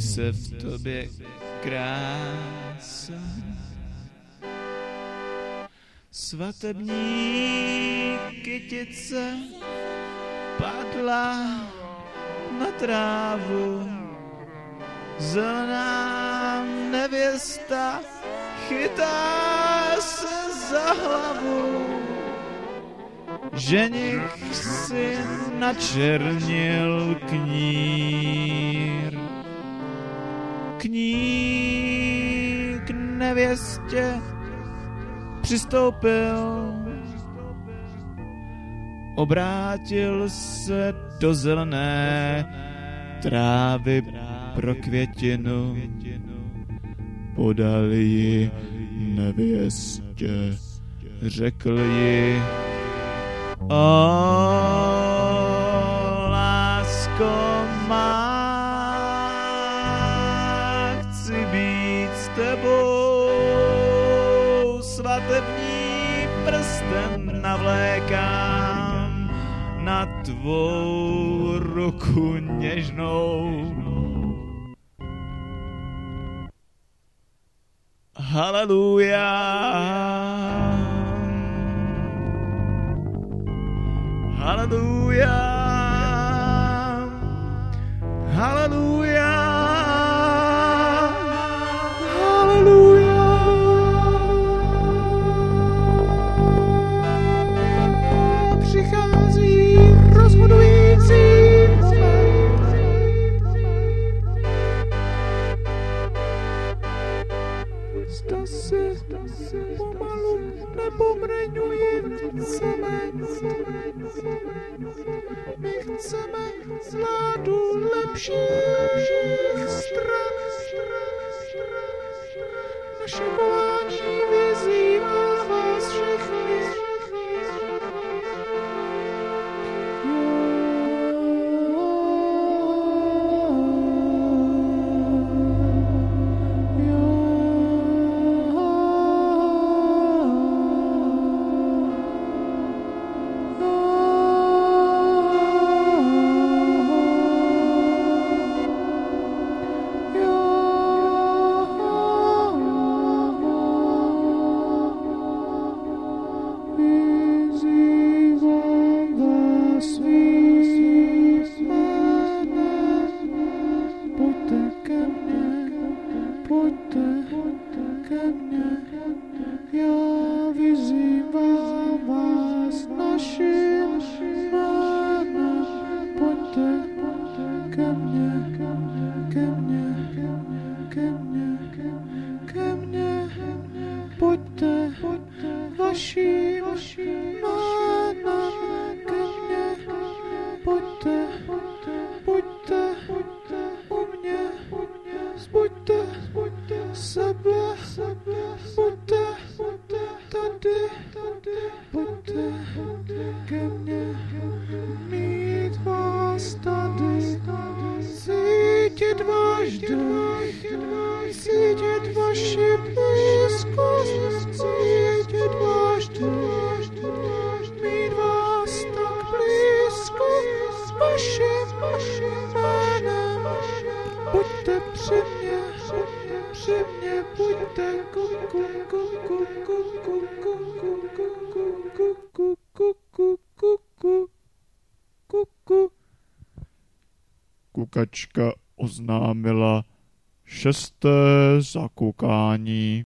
Se v tobě krása. Svatební kytice padla na trávu. Zelená nevěsta chytá se za hlavu. Ženich si načernil knír. Knír k nevěstě přistoupil, obrátil se do zelené trávy pro květinu, podal ji nevěstě, řekl ji, o svatební prsten navlékám na tvou ruku něžnou. Haleluja. Haleluja. Zda se pomalu nepomreňuji v cement. My chceme vládu lepších stran. Naše volání Будьте ко мне, ко мне. Kukačka oznámila šesté zakukání.